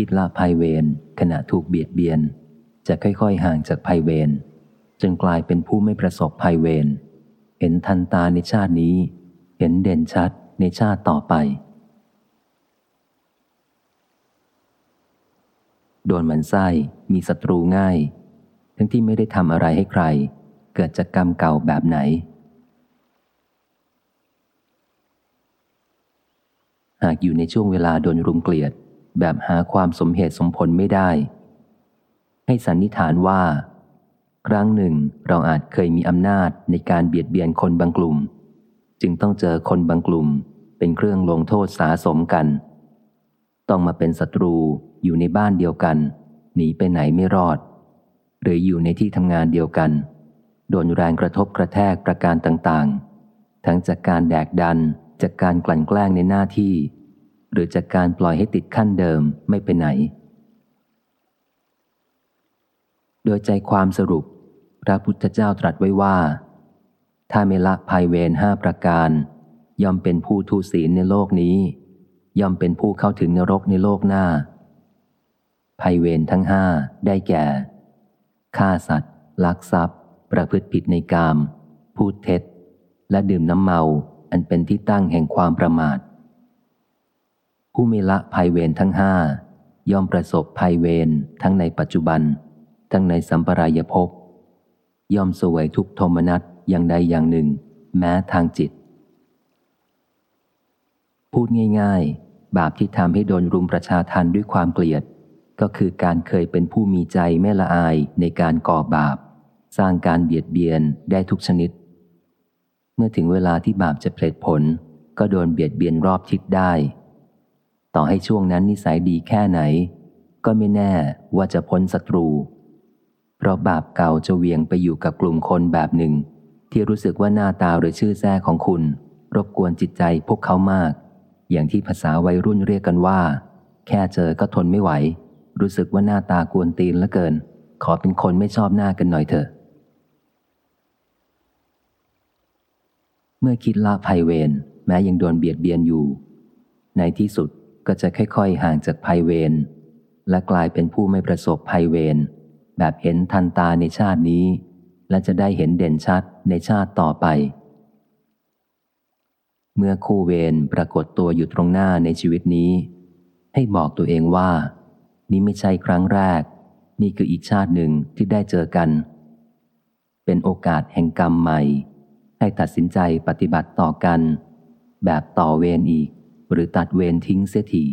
คิดละภัยเวรขณะถูกเบียดเบียน จะค่อยๆห่างจากภัยเวรจนกลายเป็นผู้ไม่ประสบภัยเวรเห็นทันตาในชาตินี้ เห็นเด่นชัดในชาติต่อไป โดนมันไส้มีศัตรูง่าย ทั้งที่ไม่ได้ทำอะไรให้ใคร เกิดจากกรรมเก่าแบบไหน หากอยู่ในช่วงเวลาโดนรุมเกลียด แบบหาความสมเหตุสมผลไม่ได้ ให้สันนิษฐานว่า ครั้งหนึ่งเราอาจเคยมีอำนาจในการเบียดเบียนคนบางกลุ่ม จึงต้องเจอคนบางกลุ่ม เป็นเครื่องลงโทษสาสมกัน ต้องมาเป็นศัตรูอยู่ในบ้านเดียวกัน หนีไปไหนไม่รอด หรืออยู่ในที่ทำงานเดียวกัน โดนแรงกระทบกระแทกประการต่างๆ ทั้งจากการแดกดันจากการกลั่นแกล้งในหน้าที่ หรือจากการปล่อยให้ติดขั้นเดิมไม่ไปไหน โดยใจความสรุป พระพุทธเจ้าตรัสไว้ว่า ถ้าไม่ละภัยเวรห้าประการ ย่อมเป็นผู้ทุศีลในโลกนี้ ย่อมเป็นผู้เข้าถึงนรกในโลกหน้า ภัยเวรทั้งห้าได้แก่ฆ่าสัตว์ ลักทรัพย์ ประพฤติผิดในกาม พูดเท็จ และดื่มน้ำเมาอันเป็นที่ตั้งแห่งความประมาท ผู้มีละภัยเวรทั้งห้าย่อมประสบภัยเวรทั้งในปัจจุบัน ทั้งในสัมปรายภพย่อมสวยทุกโทมนัสอย่างใดอย่างหนึ่ง แม้ทางจิต พูดง่ายๆ บาปที่ทำให้โดนรุมประชาทันด้วยความเกลียด ก็คือการเคยเป็นผู้มีใจไม่ละอายในการก่อบาป สร้างการเบียดเบียนได้ทุกชนิด เมื่อถึงเวลาที่บาปจะเพลิดผล ก็โดนเบียดเบียนรอบทิศได้ ต่อให้ช่วงนั้นนิสัยดีแค่ไหน ก็ไม่แน่ว่าจะพ้นศัตรู เพราะบาปเก่าจะเวียงไปอยู่กับกลุ่มคนแบบหนึ่ง ที่รู้สึกว่าหน้าตาหรือชื่อแท้ของคุณ รบกวนจิตใจพวกเขามาก อย่างที่ภาษาวัยรุ่นเรียกกันว่า แค่เจอก็ทนไม่ไหว รู้สึกว่าหน้าตากวนตีนเหลือเกิน ขอเป็นคนไม่ชอบหน้ากันหน่อยเถอะเมื่อคิดละภัยเวรแม้ยังโดนเบียดเบียนอยู่ ในที่สุด ก็จะค่อยๆห่างจากภัยเวรและกลายเป็นผู้ไม่ประสบภัยเวรแบบเห็นทันตาในชาตินี้ และจะได้เห็นเด่นชัดในชาติต่อไป เมื่อคู่เวรปรากฏตัวอยู่ตรงหน้าในชีวิตนี้ ให้บอกตัวเองว่า นี่ไม่ใช่ครั้งแรก นี่คืออีกชาติหนึ่งที่ได้เจอกัน เป็นโอกาสแห่งกรรมใหม่ ให้ตัดสินใจปฏิบัติต่อกัน แบบต่อเวรอีก หรือตัดเวรทิ้งเสียที